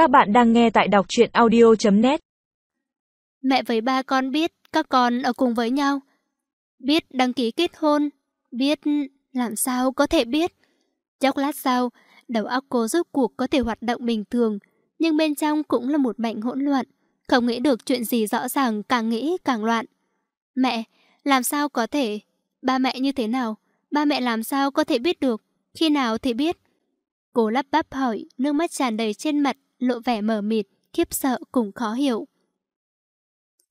Các bạn đang nghe tại đọc truyện audio.net Mẹ với ba con biết các con ở cùng với nhau. Biết đăng ký kết hôn. Biết làm sao có thể biết. Chốc lát sau, đầu óc cô rốt cuộc có thể hoạt động bình thường. Nhưng bên trong cũng là một mảnh hỗn loạn. Không nghĩ được chuyện gì rõ ràng càng nghĩ càng loạn. Mẹ, làm sao có thể? Ba mẹ như thế nào? Ba mẹ làm sao có thể biết được? Khi nào thì biết? Cô lắp bắp hỏi, nước mắt tràn đầy trên mặt, lộ vẻ mờ mịt, khiếp sợ cùng khó hiểu.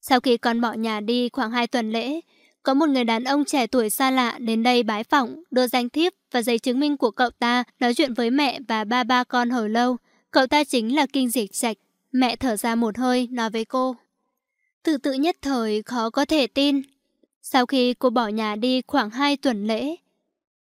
Sau khi con bỏ nhà đi khoảng 2 tuần lễ, có một người đàn ông trẻ tuổi xa lạ đến đây bái phỏng, đưa danh thiếp và giấy chứng minh của cậu ta nói chuyện với mẹ và ba ba con hồi lâu. Cậu ta chính là Kinh Dịch Trạch. Mẹ thở ra một hơi, nói với cô. Tự tự nhất thời khó có thể tin. Sau khi cô bỏ nhà đi khoảng 2 tuần lễ,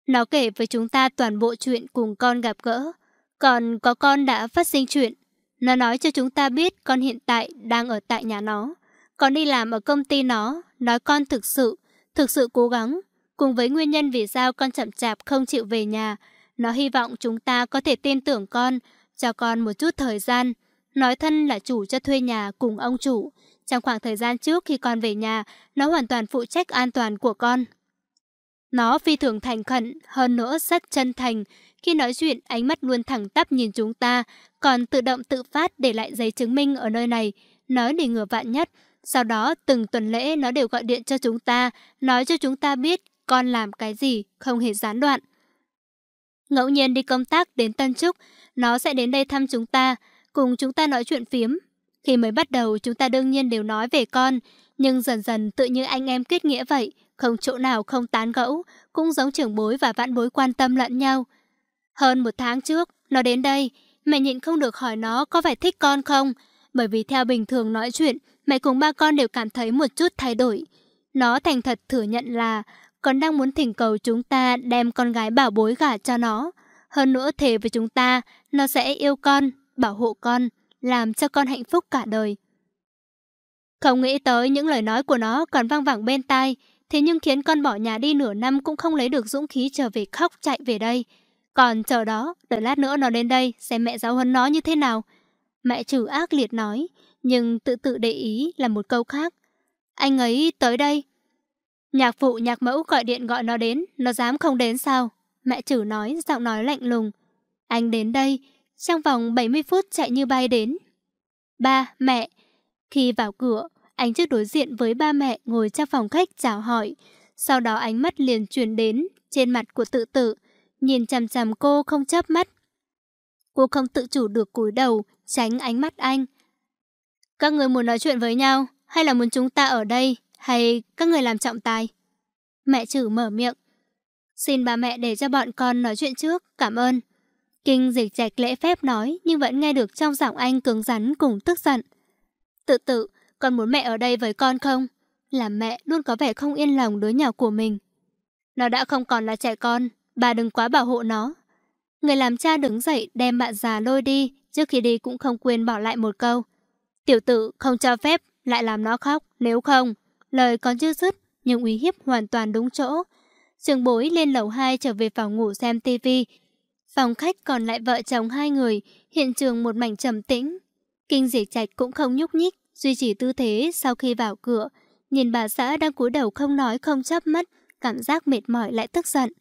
nó kể với chúng ta toàn bộ chuyện cùng con gặp gỡ. Còn có con đã phát sinh chuyện. Nó nói cho chúng ta biết con hiện tại đang ở tại nhà nó. Con đi làm ở công ty nó, nói con thực sự, thực sự cố gắng. Cùng với nguyên nhân vì sao con chậm chạp không chịu về nhà. Nó hy vọng chúng ta có thể tin tưởng con, cho con một chút thời gian. Nói thân là chủ cho thuê nhà cùng ông chủ. Trong khoảng thời gian trước khi con về nhà, nó hoàn toàn phụ trách an toàn của con. Nó phi thường thành khẩn, hơn nữa rất chân thành. Khi nói chuyện, ánh mắt luôn thẳng tắp nhìn chúng ta, còn tự động tự phát để lại giấy chứng minh ở nơi này. Nói để ngừa vạn nhất. Sau đó, từng tuần lễ nó đều gọi điện cho chúng ta, nói cho chúng ta biết con làm cái gì, không hề gián đoạn. Ngẫu nhiên đi công tác đến Tân Trúc, nó sẽ đến đây thăm chúng ta, cùng chúng ta nói chuyện phiếm. Khi mới bắt đầu, chúng ta đương nhiên đều nói về con, nhưng dần dần tự như anh em kết nghĩa vậy, không chỗ nào không tán gẫu, cũng giống trưởng bối và vãn bối quan tâm lẫn nhau. Hơn một tháng trước, nó đến đây, mẹ nhịn không được hỏi nó có phải thích con không, bởi vì theo bình thường nói chuyện, mẹ cùng ba con đều cảm thấy một chút thay đổi. Nó thành thật thừa nhận là còn đang muốn thỉnh cầu chúng ta đem con gái bảo bối gả cho nó. Hơn nữa thề với chúng ta, nó sẽ yêu con, bảo hộ con, làm cho con hạnh phúc cả đời. Không nghĩ tới những lời nói của nó còn vang vẳng bên tai, Thế nhưng khiến con bỏ nhà đi nửa năm cũng không lấy được dũng khí trở về khóc chạy về đây. Còn chờ đó, đợi lát nữa nó đến đây xem mẹ giáo huấn nó như thế nào. Mẹ trừ ác liệt nói, nhưng tự tự để ý là một câu khác. Anh ấy tới đây. Nhạc phụ nhạc mẫu gọi điện gọi nó đến, nó dám không đến sao? Mẹ trừ nói, giọng nói lạnh lùng. Anh đến đây, trong vòng 70 phút chạy như bay đến. Ba, mẹ. Khi vào cửa, anh trước đối diện với ba mẹ ngồi trong phòng khách chào hỏi. Sau đó ánh mắt liền chuyển đến trên mặt của tự tự nhìn chằm chằm cô không chớp mắt. Cô không tự chủ được cúi đầu, tránh ánh mắt anh. Các người muốn nói chuyện với nhau, hay là muốn chúng ta ở đây, hay các người làm trọng tài? Mẹ chử mở miệng. Xin bà mẹ để cho bọn con nói chuyện trước, cảm ơn. Kinh dịch trạch lễ phép nói nhưng vẫn nghe được trong giọng anh cứng rắn cùng tức giận. Tự tự, con muốn mẹ ở đây với con không? Là mẹ luôn có vẻ không yên lòng đứa nhỏ của mình. Nó đã không còn là trẻ con, bà đừng quá bảo hộ nó. Người làm cha đứng dậy đem bạn già lôi đi, trước khi đi cũng không quên bỏ lại một câu. Tiểu tử không cho phép, lại làm nó khóc, nếu không. Lời còn chưa dứt, nhưng uy hiếp hoàn toàn đúng chỗ. Trường bối lên lầu 2 trở về phòng ngủ xem tivi. Phòng khách còn lại vợ chồng hai người, hiện trường một mảnh trầm tĩnh. Kinh diệt trạch cũng không nhúc nhích, duy trì tư thế sau khi vào cửa, nhìn bà xã đang cúi đầu không nói không chớp mắt, cảm giác mệt mỏi lại tức giận.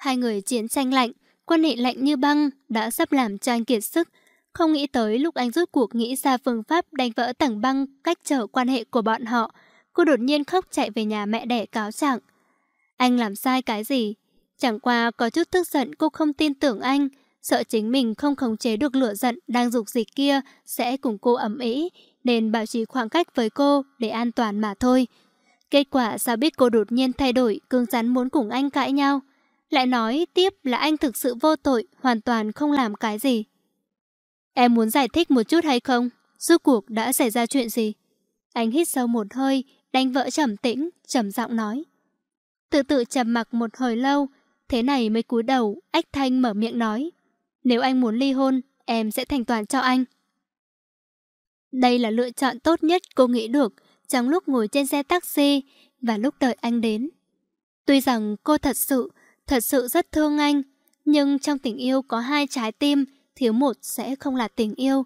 Hai người chiến tranh lạnh, quan hệ lạnh như băng đã sắp làm cho anh kiệt sức. Không nghĩ tới lúc anh rút cuộc nghĩ ra phương pháp đánh vỡ tảng băng cách trở quan hệ của bọn họ, cô đột nhiên khóc chạy về nhà mẹ đẻ cáo trạng. Anh làm sai cái gì? Chẳng qua có chút tức giận cô không tin tưởng anh, sợ chính mình không khống chế được lửa giận đang dục dịch kia sẽ cùng cô ẩm ý, nên bảo trì khoảng cách với cô để an toàn mà thôi. Kết quả sao biết cô đột nhiên thay đổi, cương rắn muốn cùng anh cãi nhau. Lại nói tiếp là anh thực sự vô tội, hoàn toàn không làm cái gì. Em muốn giải thích một chút hay không? Rốt cuộc đã xảy ra chuyện gì? Anh hít sâu một hơi, đánh vỡ trầm tĩnh, trầm giọng nói. Tự tự trầm mặc một hồi lâu, thế này mới cúi đầu, ách thanh mở miệng nói. Nếu anh muốn ly hôn, em sẽ thành toàn cho anh. Đây là lựa chọn tốt nhất cô nghĩ được trong lúc ngồi trên xe taxi và lúc đợi anh đến. Tuy rằng cô thật sự, thật sự rất thương anh, nhưng trong tình yêu có hai trái tim, thiếu một sẽ không là tình yêu.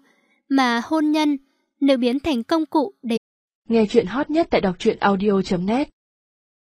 mà hôn nhân nếu biến thành công cụ để Nghe chuyện hot nhất tại đọc truyện audio.net